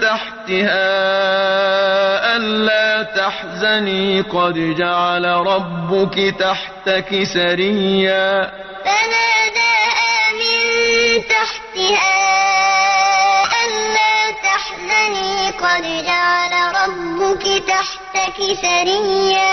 تحتها ألا تحزني قد جعل ربك تحتك سريا. فناداها من تحتها ألا تحزني قد جعل ربك تحتك سريا.